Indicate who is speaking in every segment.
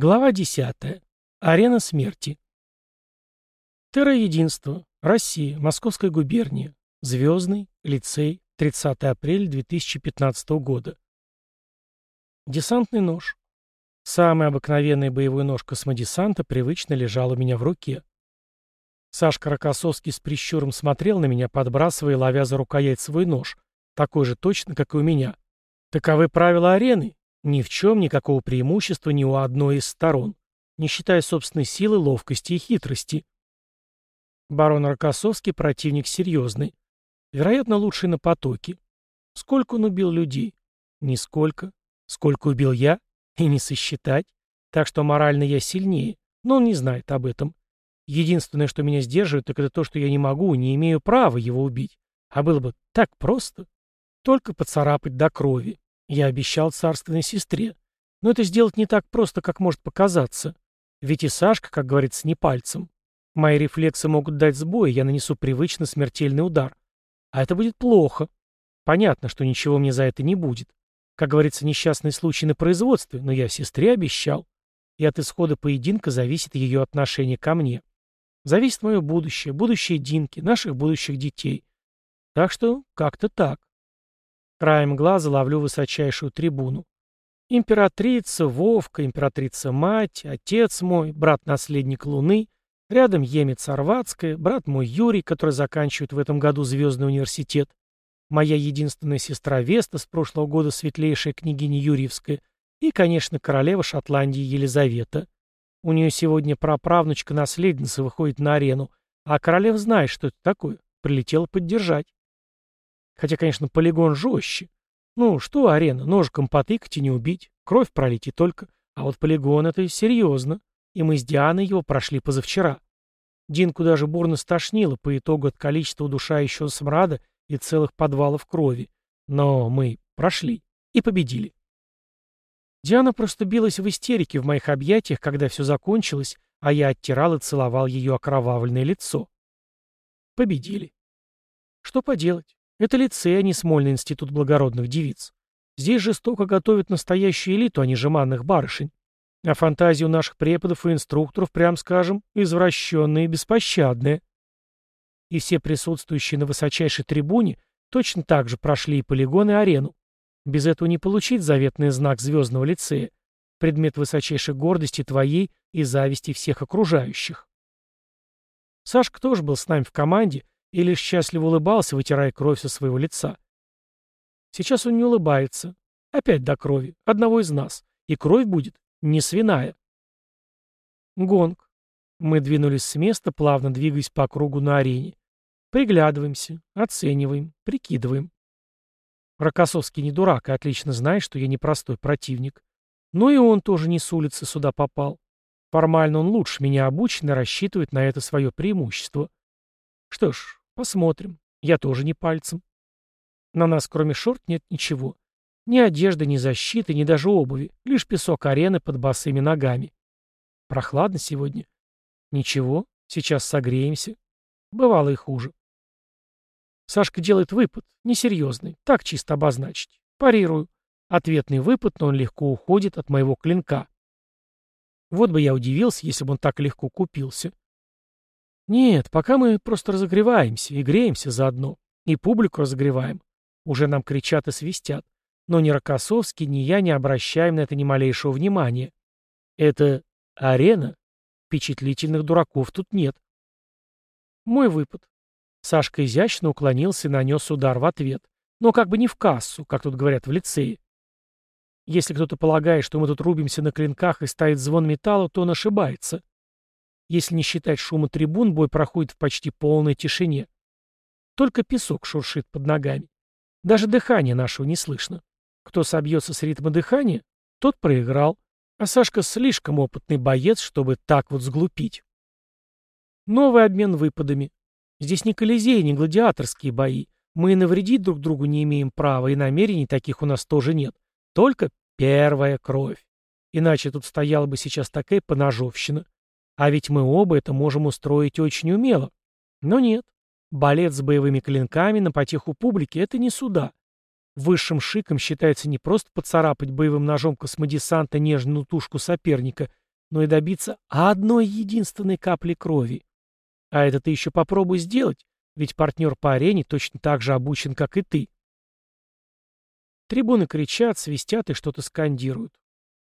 Speaker 1: Глава 10. Арена смерти. Терра-единство. Россия. Московская губерния. Звездный. Лицей. 30 апреля 2015 года. Десантный нож. Самый обыкновенный боевой нож космодесанта привычно лежал у меня в руке. Сашка Рокоссовский с прищуром смотрел на меня, подбрасывая и ловя за рукоять свой нож, такой же точно, как и у меня. Таковы правила арены, ни в чем никакого преимущества ни у одной из сторон, не считая собственной силы, ловкости и хитрости. Барон Рокоссовский противник серьезный. Вероятно, лучший на потоке. Сколько он убил людей? Нисколько. Сколько убил я? И не сосчитать. Так что морально я сильнее, но он не знает об этом. Единственное, что меня сдерживает, так это то, что я не могу, не имею права его убить. А было бы так просто. Только поцарапать до крови. Я обещал царственной сестре. Но это сделать не так просто, как может показаться. Ведь и Сашка, как говорится, не пальцем. Мои рефлексы могут дать сбой, я нанесу привычно смертельный удар. А это будет плохо. Понятно, что ничего мне за это не будет. Как говорится, несчастный случай на производстве, но я сестре обещал. И от исхода поединка зависит ее отношение ко мне. Зависит мое будущее, будущее Динки, наших будущих детей. Так что как-то так. Краем глаза ловлю высочайшую трибуну. Императрица, Вовка, императрица-мать, отец мой, брат-наследник Луны, рядом Емец Орватская, брат мой Юрий, который заканчивает в этом году Звездный университет, моя единственная сестра Веста с прошлого года светлейшая княгиня Юрьевская и, конечно, королева Шотландии Елизавета. У нее сегодня праправнучка-наследница выходит на арену, а королева знает, что это такое, прилетела поддержать. Хотя, конечно, полигон жестче. Ну, что арена, ножиком потыкать и не убить, кровь пролить и только. А вот полигон — это серьезно. И мы с Дианой его прошли позавчера. Динку даже бурно стошнило по итогу от количества удушающего смрада и целых подвалов крови. Но мы прошли и победили. Диана просто билась в истерике в моих объятиях, когда все закончилось, а я оттирал и целовал ее окровавленное лицо. Победили. Что поделать? Это лицей, а не Смольный институт благородных девиц. Здесь жестоко готовят настоящую элиту, а не жеманных барышень. А фантазии у наших преподов и инструкторов, прям скажем, извращенные и беспощадные. И все присутствующие на высочайшей трибуне точно так же прошли и полигон, и арену. Без этого не получить заветный знак звездного лицея, предмет высочайшей гордости твоей и зависти всех окружающих. Сашка тоже был с нами в команде, и лишь счастливо улыбался, вытирая кровь со своего лица. Сейчас он не улыбается. Опять до крови. Одного из нас. И кровь будет не свиная. Гонг. Мы двинулись с места, плавно двигаясь по кругу на арене. Приглядываемся, оцениваем, прикидываем. Рокоссовский не дурак и отлично знает, что я непростой противник. Но и он тоже не с улицы сюда попал. Формально он лучше меня обучен и рассчитывает на это свое преимущество. Что ж, Посмотрим. Я тоже не пальцем. На нас, кроме шорт, нет ничего. Ни одежды, ни защиты, ни даже обуви. Лишь песок арены под босыми ногами. Прохладно сегодня. Ничего, сейчас согреемся. Бывало и хуже. Сашка делает выпад, несерьезный, так чисто обозначить. Парирую. Ответный выпад, но он легко уходит от моего клинка. Вот бы я удивился, если бы он так легко купился. Нет, пока мы просто разогреваемся и греемся заодно. И публику разогреваем. Уже нам кричат и свистят. Но ни Рокоссовский, ни я не обращаем на это ни малейшего внимания. Это арена. Впечатлительных дураков тут нет. Мой выпад. Сашка изящно уклонился и нанес удар в ответ. Но как бы не в кассу, как тут говорят в лицее. Если кто-то полагает, что мы тут рубимся на клинках и стоит звон металла, то он ошибается. Если не считать шума трибун, бой проходит в почти полной тишине. Только песок шуршит под ногами. Даже дыхание нашего не слышно. Кто собьется с ритма дыхания, тот проиграл. А Сашка слишком опытный боец, чтобы так вот сглупить. Новый обмен выпадами. Здесь не колизей, не гладиаторские бои. Мы и навредить друг другу не имеем права, и намерений таких у нас тоже нет. Только первая кровь. Иначе тут стояла бы сейчас такая поножовщина. А ведь мы оба это можем устроить очень умело. Но нет. Балет с боевыми клинками на потеху публики — это не суда. Высшим шиком считается не просто поцарапать боевым ножом космодесанта нежную тушку соперника но и добиться одной единственной капли крови. А это ты еще попробуй сделать, ведь партнер по арене точно так же обучен, как и ты. Трибуны кричат, свистят и что-то скандируют.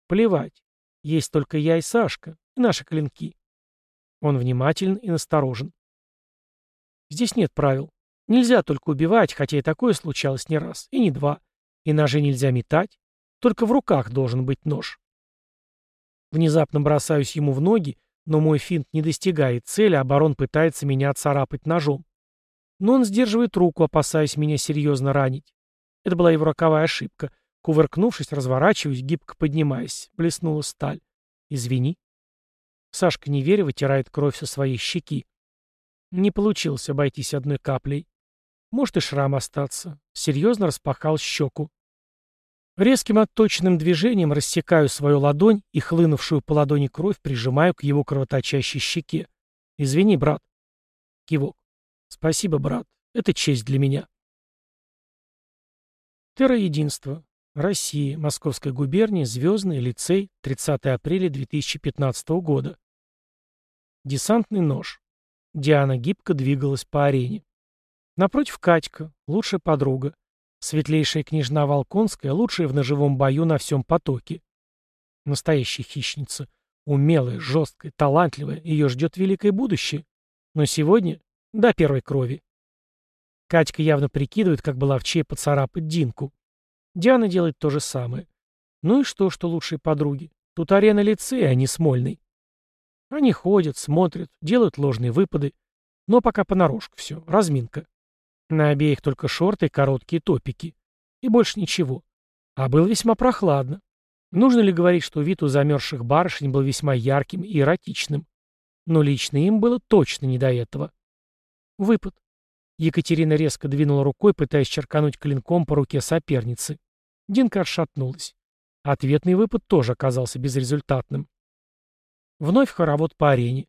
Speaker 1: Плевать. Есть только я и Сашка, и наши клинки. Он внимателен и насторожен. Здесь нет правил. Нельзя только убивать, хотя и такое случалось не раз, и не два. И ножи нельзя метать. Только в руках должен быть нож. Внезапно бросаюсь ему в ноги, но мой финт не достигает цели, а барон пытается меня царапать ножом. Но он сдерживает руку, опасаясь меня серьезно ранить. Это была его роковая ошибка. Кувыркнувшись, разворачиваюсь, гибко поднимаясь. Блеснула сталь. «Извини». Сашка, не веря, вытирает кровь со своей щеки. Не получилось обойтись одной каплей. Может и шрам остаться. Серьезно распахал щеку. Резким отточенным движением рассекаю свою ладонь и хлынувшую по ладони кровь прижимаю к его кровоточащей щеке. «Извини, брат». Кивок. «Спасибо, брат. Это честь для меня». Терроединство. Россия. Московская губерния. Звездный. Лицей. 30 апреля 2015 года. Десантный нож. Диана гибко двигалась по арене. Напротив Катька, лучшая подруга. Светлейшая княжна Волконская, лучшая в ножевом бою на всем потоке. Настоящая хищница. Умелая, жесткая, талантливая. Ее ждет великое будущее. Но сегодня до первой крови. Катька явно прикидывает, как бы ловчее поцарапать Динку. Диана делает то же самое. Ну и что, что лучшие подруги? Тут арена лицея, а не Смольный. Они ходят, смотрят, делают ложные выпады. Но пока понарошку все, разминка. На обеих только шорты и короткие топики. И больше ничего. А было весьма прохладно. Нужно ли говорить, что вид у замерзших барышень был весьма ярким и эротичным? Но лично им было точно не до этого. Выпад. Екатерина резко двинула рукой, пытаясь черкануть клинком по руке соперницы. Динка отшатнулась. Ответный выпад тоже оказался безрезультатным. Вновь хоровод по арене.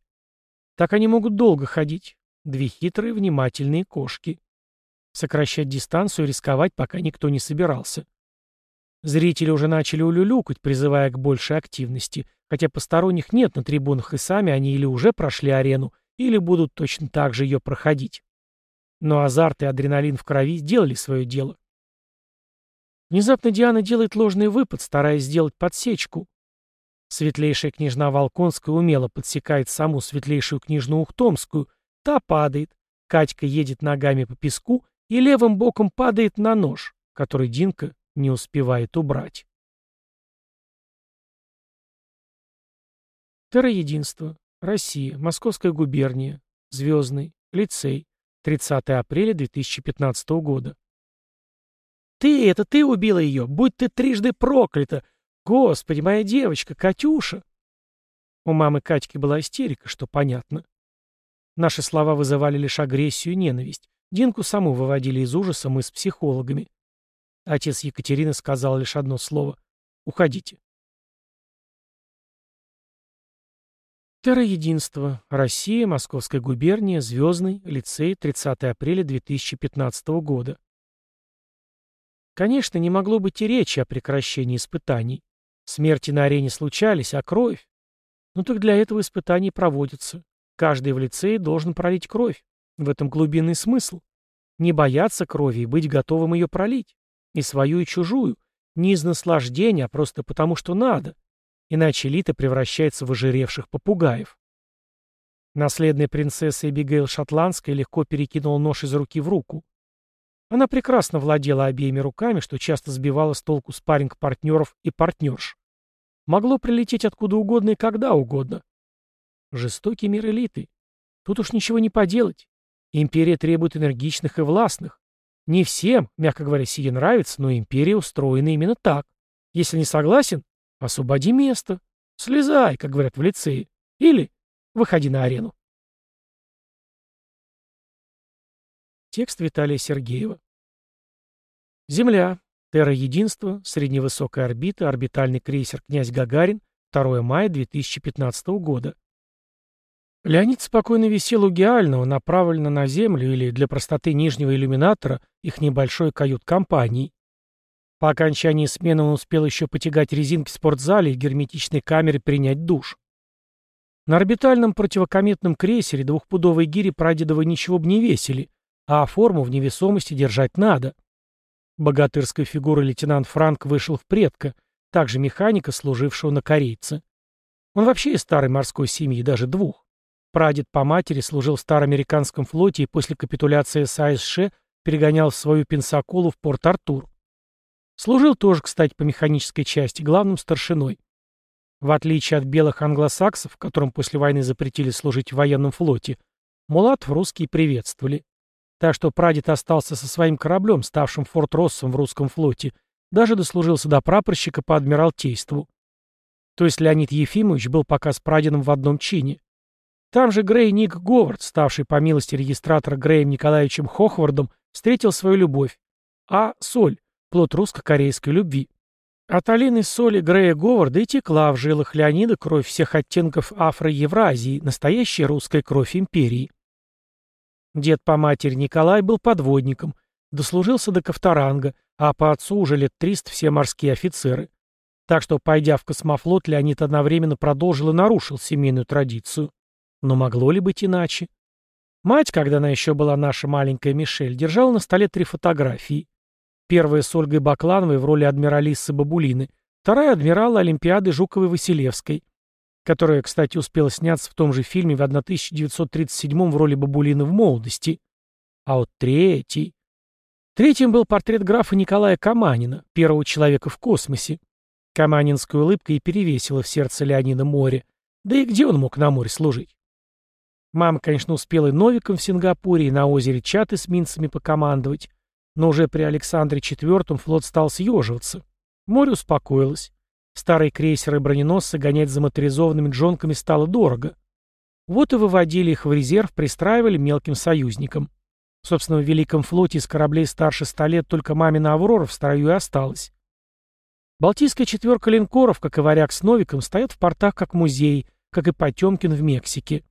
Speaker 1: Так они могут долго ходить. Две хитрые, внимательные кошки сокращать дистанцию и рисковать пока никто не собирался. Зрители уже начали улюлюкать, призывая к большей активности, хотя посторонних нет на трибунах и сами они или уже прошли арену, или будут точно так же ее проходить. Но азарт и адреналин в крови сделали свое дело. Внезапно Диана делает ложный выпад, стараясь сделать подсечку. Светлейшая княжна Волконская умело подсекает саму светлейшую княжну Ухтомскую, та падает, Катька едет ногами по песку и левым боком падает на нож, который Динка не успевает убрать. Терроединство. Россия. Московская губерния. Звездный. Лицей. 30 апреля 2015 года. «Ты, это ты убила ее! Будь ты трижды проклята! Господи, моя девочка, Катюша!» У мамы Катьки была истерика, что понятно. Наши слова вызывали лишь агрессию и ненависть. Динку саму выводили из ужаса мы с психологами. Отец Екатерины сказал лишь одно слово «Уходите». Терроединство. Россия, Московская губерния, Звездный, лицей, 30 апреля 2015 года. Конечно, не могло быть и речи о прекращении испытаний. Смерти на арене случались, а кровь? Ну так для этого испытания проводятся. Каждый в лицее должен пролить кровь. В этом глубинный смысл. Не бояться крови и быть готовым ее пролить. И свою, и чужую. Не из наслаждения, а просто потому, что надо. Иначе элита превращается в ожиревших попугаев. Наследная принцесса Эбигейл Шотландская легко перекинула нож из руки в руку. Она прекрасно владела обеими руками, что часто сбивало с толку спарринг партнеров и партнерш. Могло прилететь откуда угодно и когда угодно. Жестокий мир элиты. Тут уж ничего не поделать. Империя требует энергичных и властных. Не всем, мягко говоря, сие нравится, но империя устроена именно так. Если не согласен, освободи место. Слезай, как говорят в лицее. Или выходи на арену. Текст Виталия Сергеева. Земля. Терра-единство. Средневысокая орбита. Орбитальный крейсер «Князь Гагарин». 2 мая 2015 года. Леонид спокойно висел у Геального, направленно на землю или, для простоты нижнего иллюминатора, их небольшой кают-компании. По окончании смены он успел еще потягать резинки в спортзале и герметичной камере принять душ. На орбитальном противокометном крейсере двухпудовые гири прадедовы ничего бы не весили, а форму в невесомости держать надо. Богатырской фигурой лейтенант Франк вышел в предка, также механика, служившего на корейце. Он вообще из старой морской семьи, даже двух. Прадед по матери служил в староамериканском флоте и после капитуляции САСШ перегонял свою Пенсаколу в Порт-Артур. Служил тоже, кстати, по механической части, главным старшиной. В отличие от белых англосаксов, которым после войны запретили служить в военном флоте, мулатов русские приветствовали. Так что прадед остался со своим кораблем, ставшим Форт Россом в русском флоте, даже дослужился до прапорщика по адмиралтейству. То есть Леонид Ефимович был пока с прадедом в одном чине. Там же Грей Ник Говард, ставший по милости регистратора Греем Николаевичем Хохвардом, встретил свою любовь. А соль, плод русско-корейской любви. От Алины соли Грея Говарда и текла в жилах Леонида кровь всех оттенков Афро-Евразии, настоящая русская кровь империи. Дед по матери Николай был подводником, дослужился до Ковторанга, а по отцу уже лет 300 все морские офицеры. Так что, пойдя в космофлот, Леонид одновременно продолжил и нарушил семейную традицию. Но могло ли быть иначе? Мать, когда она еще была наша маленькая Мишель, держала на столе три фотографии. Первая с Ольгой Баклановой в роли адмиралиссы Бабулины, вторая — адмирала Олимпиады Жуковой-Василевской, которая, кстати, успела сняться в том же фильме в 1937 в роли Бабулины в молодости. А вот третий... Третьим был портрет графа Николая Каманина, первого человека в космосе. Каманинская улыбка и перевесила в сердце Леонида море. Да и где он мог на море служить? Мама, конечно, успела и Новиком в Сингапуре, и на озере Чаты с минцами покомандовать, но уже при Александре IV флот стал съеживаться. Море успокоилось. Старые крейсеры и броненосцы гонять за моторизованными джонками стало дорого. Вот и выводили их в резерв, пристраивали мелким союзникам. Собственно, в Великом флоте из кораблей старше ста лет только мамина «Аврора» в строю и осталась. Балтийская четверка линкоров, как и «Варяг» с «Новиком», стоят в портах как музей, как и «Потемкин» в Мексике.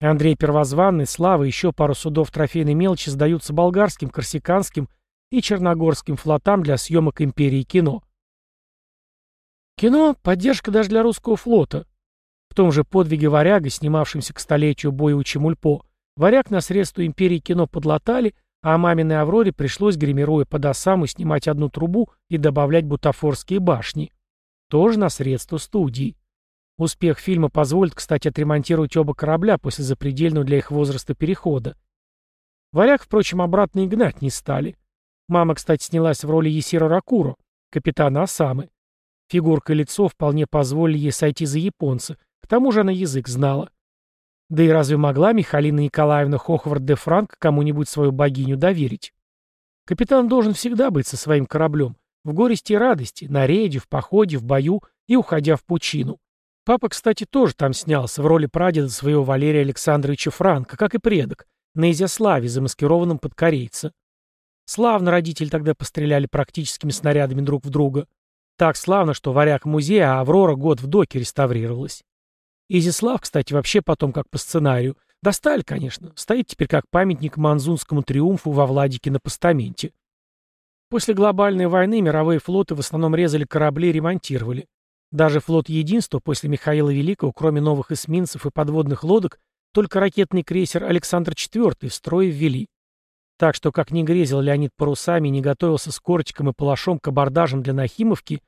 Speaker 1: Андрей Первозванный, Слава и еще пару судов трофейной мелочи сдаются болгарским, корсиканским и черногорским флотам для съемок империи кино. Кино — поддержка даже для русского флота. В том же подвиге «Варяга», снимавшемся к столетию боя у Чемульпо, «Варяг» на средства империи кино подлатали, а маминой «Авроре» пришлось, гримируя под осаму, снимать одну трубу и добавлять бутафорские башни. Тоже на средства студии. Успех фильма позволит, кстати, отремонтировать оба корабля после запредельного для их возраста перехода. Варяг, впрочем, обратно и гнать не стали. Мама, кстати, снялась в роли Есира Ракуро, капитана Осамы. Фигурка и лицо вполне позволили ей сойти за японца, к тому же она язык знала. Да и разве могла Михалина Николаевна Хохвард де Франк кому-нибудь свою богиню доверить? Капитан должен всегда быть со своим кораблем, в горести и радости, на рейде, в походе, в бою и уходя в пучину. Папа, кстати, тоже там снялся в роли прадеда своего Валерия Александровича Франка, как и предок, на Изяславе, замаскированном под корейца. Славно родители тогда постреляли практическими снарядами друг в друга. Так славно, что варяг музея, а Аврора год в доке реставрировалась. Изяслав, кстати, вообще потом как по сценарию. Достали, конечно. Стоит теперь как памятник манзунскому триумфу во Владике на постаменте. После глобальной войны мировые флоты в основном резали корабли и ремонтировали. Даже флот единства после Михаила Великого, кроме новых эсминцев и подводных лодок, только ракетный крейсер Александр IV в строй ввели. Так что, как не грезил Леонид парусами и не готовился с кортиком и палашом к абордажам для Нахимовки,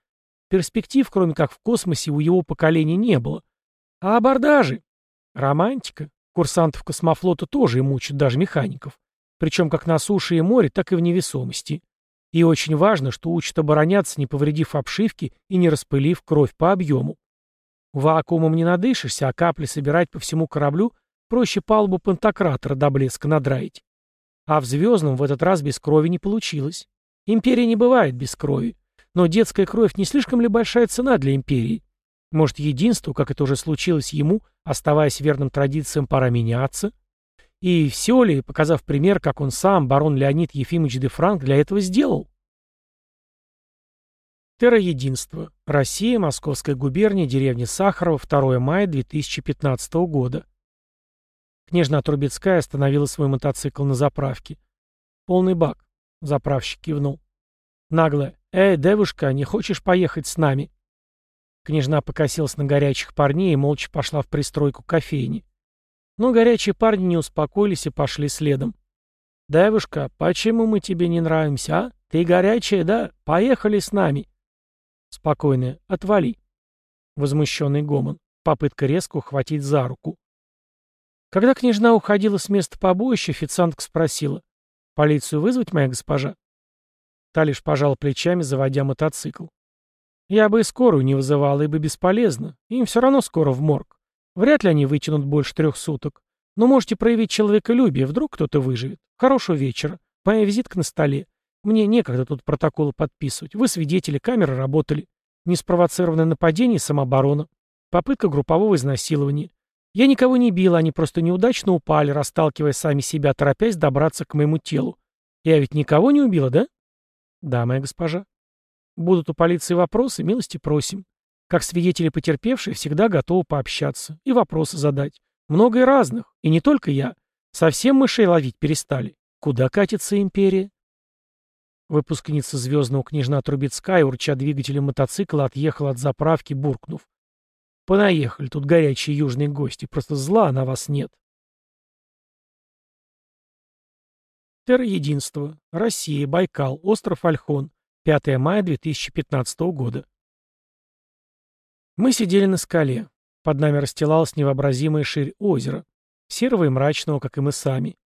Speaker 1: перспектив, кроме как в космосе, у его поколения не было. А абордажи? Романтика. Курсантов космофлота тоже и мучат, даже механиков. Причем как на суше и море, так и в невесомости. И очень важно, что учат обороняться, не повредив обшивки и не распылив кровь по объему. Вакуумом не надышишься, а капли собирать по всему кораблю проще палубу пантократора до блеска надраить. А в «Звездном» в этот раз без крови не получилось. Империя не бывает без крови. Но детская кровь не слишком ли большая цена для империи? Может, единству, как это уже случилось ему, оставаясь верным традициям, пора меняться? И все ли, показав пример, как он сам, барон Леонид Ефимович де Франк, для этого сделал? Терроединство. Россия, Московская губерния, деревня Сахарова, 2 мая 2015 года. Княжна Трубецкая остановила свой мотоцикл на заправке. «Полный бак», — заправщик кивнул. Наглая. «Эй, девушка, не хочешь поехать с нами?» Княжна покосилась на горячих парней и молча пошла в пристройку кофейни. Но горячие парни не успокоились и пошли следом. «Девушка, почему мы тебе не нравимся, а? Ты горячая, да? Поехали с нами!» Спокойная. «Отвали!» Возмущенный гомон. Попытка резко ухватить за руку. Когда княжна уходила с места побоища, официантка спросила. «Полицию вызвать, моя госпожа?» Та лишь пожала плечами, заводя мотоцикл. «Я бы и скорую не вызывала, ибо бесполезно. Им все равно скоро в морг. Вряд ли они вытянут больше трех суток. Но можете проявить человеколюбие, вдруг кто-то выживет. Хорошего вечера. Моя визитка на столе. Мне некогда тут протоколы подписывать. Вы свидетели, камеры работали. Неспровоцированное нападение и самооборона. Попытка группового изнасилования. Я никого не бил, они просто неудачно упали, расталкивая сами себя, торопясь добраться к моему телу. Я ведь никого не убила, да? Да, моя госпожа. Будут у полиции вопросы, милости просим. Как свидетели потерпевшие, всегда готовы пообщаться и вопросы задать. Много и разных, и не только я. Совсем мышей ловить перестали. Куда катится империя? Выпускница звездного княжна Трубецкая, урча двигателем мотоцикла, отъехала от заправки, буркнув. Понаехали, тут горячие южные гости, просто зла на вас нет. Терра-единство. Россия, Байкал, остров Альхон. 5 мая 2015 года. Мы сидели на скале. Под нами расстилалась невообразимая ширь озера, серого и мрачного, как и мы сами.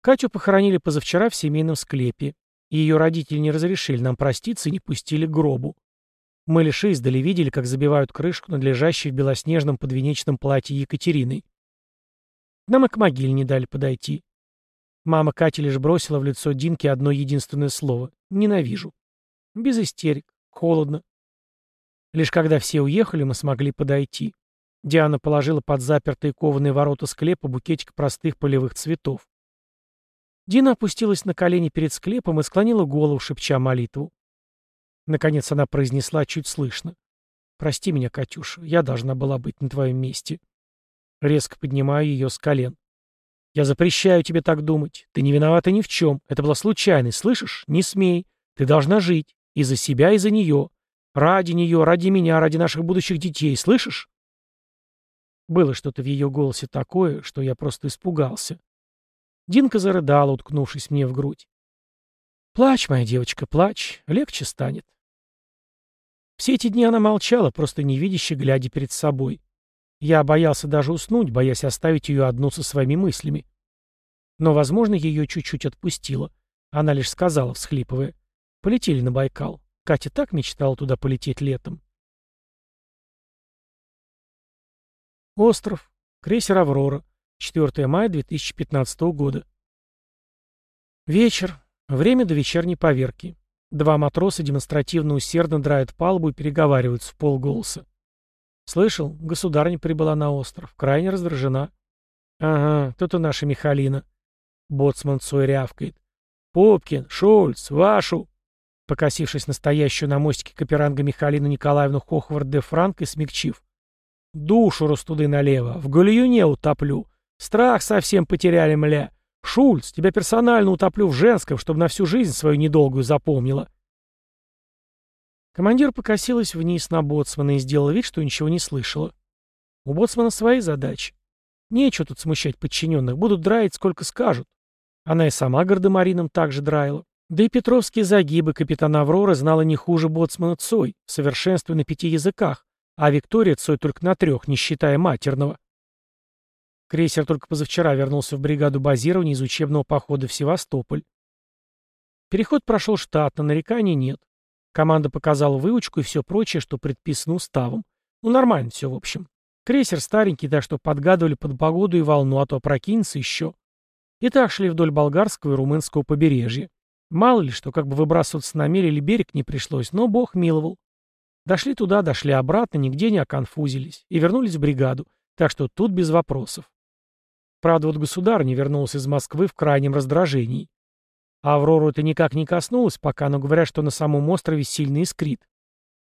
Speaker 1: Катю похоронили позавчера в семейном склепе. Ее родители не разрешили нам проститься и не пустили к гробу. Мы лишь издали видели, как забивают крышку надлежащей в белоснежном подвенечном платье Екатериной. Нам и к могиле не дали подойти. Мама Кати лишь бросила в лицо Динке одно единственное слово — «ненавижу». Без истерик, холодно. Лишь когда все уехали, мы смогли подойти. Диана положила под запертые кованые ворота склепа букетик простых полевых цветов. Дина опустилась на колени перед склепом и склонила голову, шепча молитву. Наконец она произнесла чуть слышно. «Прости меня, Катюша, я должна была быть на твоем месте». Резко поднимаю ее с колен. «Я запрещаю тебе так думать. Ты не виновата ни в чем. Это была случайность, слышишь? Не смей. Ты должна жить. И за себя, и за нее. Ради нее, ради меня, ради наших будущих детей, слышишь?» Было что-то в ее голосе такое, что я просто испугался. Динка зарыдала, уткнувшись мне в грудь. «Плачь, моя девочка, плачь, легче станет». Все эти дни она молчала, просто невидяще глядя перед собой. Я боялся даже уснуть, боясь оставить ее одну со своими мыслями. Но, возможно, ее чуть-чуть отпустило. Она лишь сказала, всхлипывая, «Полетели на Байкал. Катя так мечтала туда полететь летом». Остров. Крейсер «Аврора». 4 мая 2015 года. Вечер. Время до вечерней поверки. Два матроса демонстративно усердно драют палубу и переговариваются в полголоса. Слышал, государня прибыла на остров. Крайне раздражена. Ага, тут и наша Михалина. Боцман Цой рявкает. Попкин, Шульц, вашу. Покосившись настоящую на мостике Каперанга Михалину Николаевну Хохвард де Франк и смягчив. Душу растуды налево, в гальюне утоплю. Страх совсем потеряли, мля. Шульц, тебя персонально утоплю в женском, чтобы на всю жизнь свою недолгую запомнила. Командир покосилась вниз на боцмана и сделала вид, что ничего не слышала. У боцмана свои задачи. Нечего тут смущать подчиненных, будут драить сколько скажут. Она и сама гардемарином также драила. Да и петровские загибы капитана Авроры знала не хуже боцмана Цой, в совершенстве на пяти языках, а Виктория Цой только на трех, не считая матерного. Крейсер только позавчера вернулся в бригаду базирования из учебного похода в Севастополь. Переход прошел штатно, нареканий нет. Команда показала выучку и все прочее, что предписано уставом. Ну, нормально все, в общем. Крейсер старенький, так что подгадывали под погоду и волну, а то опрокинется еще. И так шли вдоль болгарского и румынского побережья. Мало ли что, как бы выбрасываться на мель или берег не пришлось, но бог миловал. Дошли туда, дошли обратно, нигде не оконфузились. И вернулись в бригаду, так что тут без вопросов. Правда, вот государь не вернулся из Москвы в крайнем раздражении. А Аврору это никак не коснулось пока, но говорят, что на самом острове сильно искрит.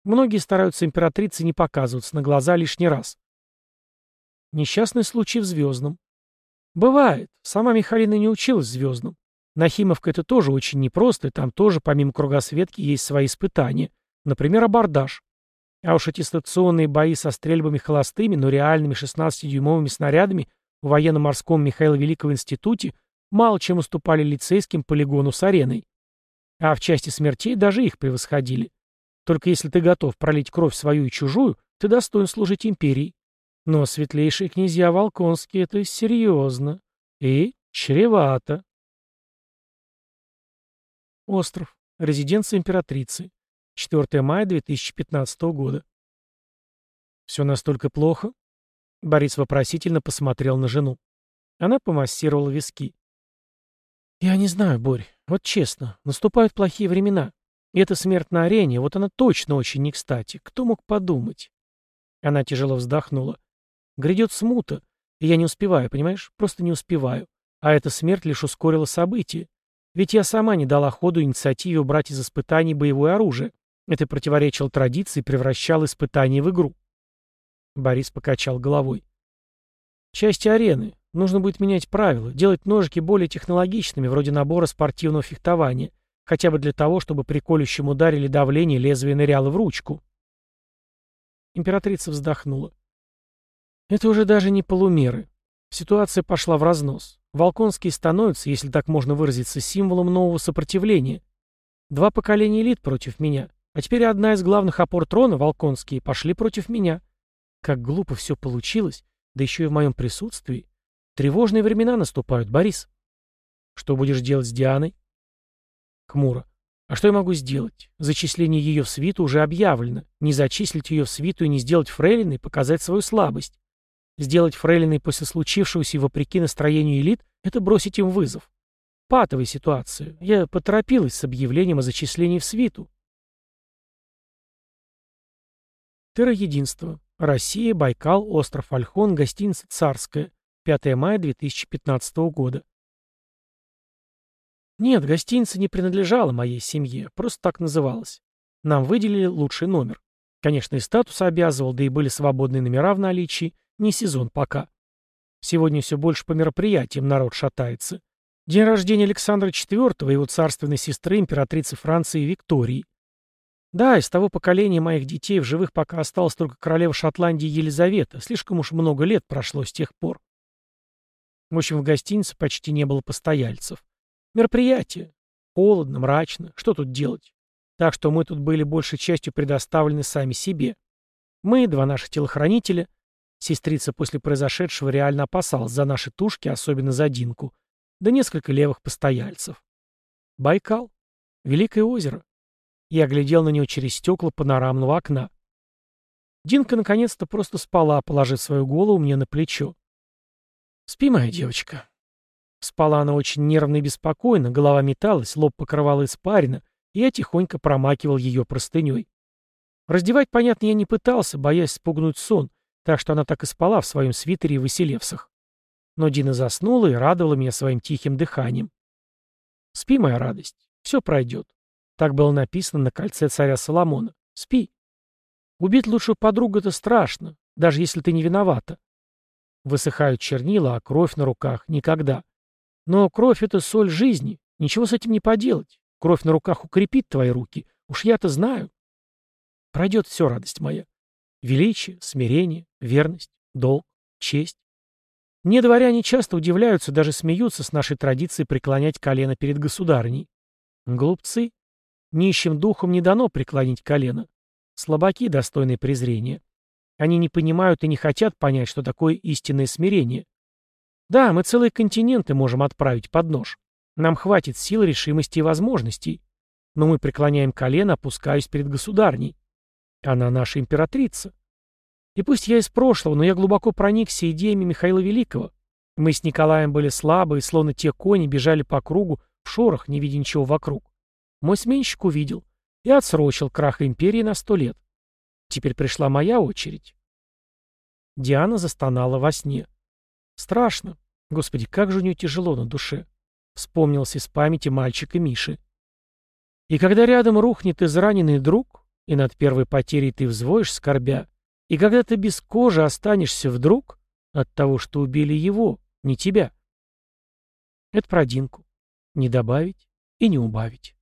Speaker 1: Многие стараются императрице не показываться на глаза лишний раз. Несчастный случай в Звездном. Бывает. Сама Михалина не училась в Звездном. Нахимовка это тоже очень непросто, и там тоже, помимо кругосветки, есть свои испытания. Например, абордаж. А уж аттестационные бои со стрельбами холостыми, но реальными 16-дюймовыми снарядами в военно-морском Михаила Великого институте мало чем уступали лицейским полигону с ареной. А в части смертей даже их превосходили. Только если ты готов пролить кровь свою и чужую, ты достоин служить империи. Но светлейшие князья Волконские — это серьезно. И чревато. Остров. Резиденция императрицы. 4 мая 2015 года. «Все настолько плохо?» Борис вопросительно посмотрел на жену. Она помассировала виски. «Я не знаю, Борь. Вот честно, наступают плохие времена. И эта смерть на арене, вот она точно очень не кстати. Кто мог подумать?» Она тяжело вздохнула. «Грядет смута, и я не успеваю, понимаешь? Просто не успеваю. А эта смерть лишь ускорила события. Ведь я сама не дала ходу инициативе убрать из испытаний боевое оружие. Это противоречило традиции и превращало испытания в игру. Борис покачал головой. Части арены. Нужно будет менять правила, делать ножики более технологичными, вроде набора спортивного фехтования, хотя бы для того, чтобы при колющем ударе или давлении лезвие ныряло в ручку. Императрица вздохнула. Это уже даже не полумеры. Ситуация пошла в разнос. Волконские становятся, если так можно выразиться, символом нового сопротивления. Два поколения элит против меня. А теперь одна из главных опор трона, Волконские, пошли против меня. Как глупо все получилось, да еще и в моем присутствии. Тревожные времена наступают, Борис. Что будешь делать с Дианой? Хмуро. А что я могу сделать? Зачисление ее в свиту уже объявлено. Не зачислить ее в свиту и не сделать фрейлиной, показать свою слабость. Сделать фрейлиной после случившегося и вопреки настроению элит — это бросить им вызов. Патовая ситуация. Я поторопилась с объявлением о зачислении в свиту. Терроединство. Россия, Байкал, остров Альхон, гостиница «Царская». 5 мая 2015 года. Нет, гостиница не принадлежала моей семье, просто так называлась. Нам выделили лучший номер. Конечно, и статус обязывал, да и были свободные номера в наличии, не сезон пока. Сегодня все больше по мероприятиям народ шатается. День рождения Александра IV и его царственной сестры, императрицы Франции Виктории. Да, из того поколения моих детей в живых пока осталась только королева Шотландии Елизавета. Слишком уж много лет прошло с тех пор. В общем, в гостинице почти не было постояльцев. Мероприятие. Холодно, мрачно. Что тут делать? Так что мы тут были большей частью предоставлены сами себе. Мы, два наших телохранителя. Сестрица после произошедшего реально опасалась за наши тушки, особенно за Динку. Да несколько левых постояльцев. Байкал. Великое озеро. Я глядел на него через стекла панорамного окна. Динка наконец-то просто спала, положив свою голову мне на плечо. «Спи, моя девочка». Спала она очень нервно и беспокойно, голова металась, лоб покрывала испарина, и я тихонько промакивал ее простыней. Раздевать, понятно, я не пытался, боясь спугнуть сон, так что она так и спала в своем свитере и выселевсах. Но Дина заснула и радовала меня своим тихим дыханием. «Спи, моя радость, все пройдет. Так было написано на кольце царя Соломона. Спи. Убить лучшую подругу — это страшно, даже если ты не виновата. Высыхают чернила, а кровь на руках — никогда. Но кровь — это соль жизни, ничего с этим не поделать. Кровь на руках укрепит твои руки, уж я-то знаю. Пройдет все, радость моя. Величие, смирение, верность, долг, честь. Мне дворяне часто удивляются, даже смеются с нашей традицией преклонять колено перед государней. Глупцы, Нищим духом не дано преклонить колено. Слабаки, достойные презрения. Они не понимают и не хотят понять, что такое истинное смирение. Да, мы целые континенты можем отправить под нож. Нам хватит сил, решимости и возможностей. Но мы преклоняем колено, опускаясь перед государней. Она наша императрица. И пусть я из прошлого, но я глубоко проникся идеями Михаила Великого. Мы с Николаем были слабые, словно те кони бежали по кругу, в шорох, не видя ничего вокруг. Мой сменщик увидел и отсрочил крах империи на сто лет. Теперь пришла моя очередь. Диана застонала во сне. Страшно. Господи, как же у нее тяжело на душе. Вспомнился из памяти мальчика Миши. И когда рядом рухнет израненный друг, и над первой потерей ты взвоишь скорбя, и когда ты без кожи останешься вдруг от того, что убили его, не тебя. Это про Динку. Не добавить и не убавить.